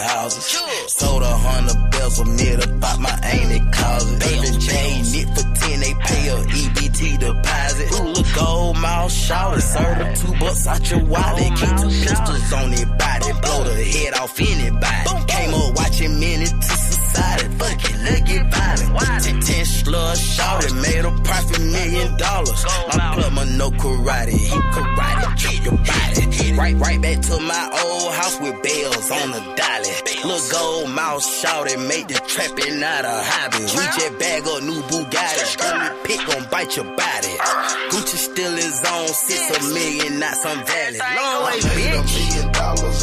houses. Sure. Sold a hundred bells me to bought my aim it college. They ain't it for ten, they pay a EBT deposit. Ooh, look, gold mouth shouted, serve two bucks out your wallet. Keep two pistols on their body, blow the head off anybody. Boom, Came up watching men to society, fuck it, look it violent. Ten, ten slush shouted, made a profit million dollars. My plumber no karate, he karate, kick your body. Right, right back to my old house with bells on the dolly. Look gold mouth shout it, make the trapping not a hobby. We just bag up new Bugatti, only pick gon' bite your body. Uh. Gucci still is on, six a million, not some valley. Long way, bitch.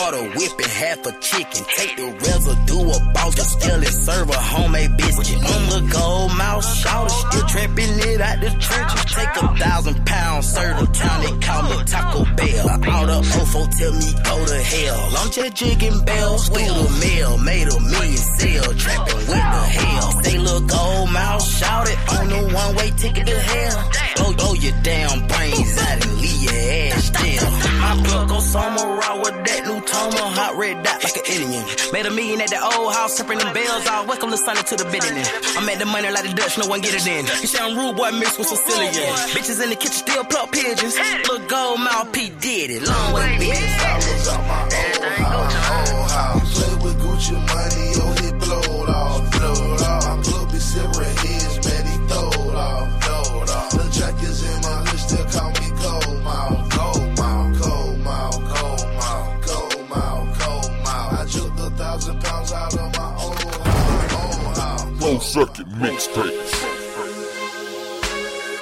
Water whipping half a chicken. Take the residue about the skillet, serve a homemade biscuit. On the gold mouth, shout trapping it out the trenches. Take a thousand pounds, the town, they call me Taco Bell. All the OFO tell me go to hell. I'm just jigging bells through the mail, made a million sale, trapping with the hell. They look gold mouth, shout it on the one way ticket to hell. Blow, blow your damn brains out and leave your ass still. My plug go somewhere raw with that new Toma, hot red dot. Made a million at the old house, sipping them bells all. Welcome to Sunday to the bidding. I'm at the money like the Dutch, no one get it in. You sound rude boy mixed with Sicilian. Bitches in the kitchen still pluck pigeons. Look gold mouth P did it. Long way, bitch. dollars out my old house, old house. Play with Gucci money, oh, he blowed off, blowed off. My club be silver his, Closed circuit mixtapes.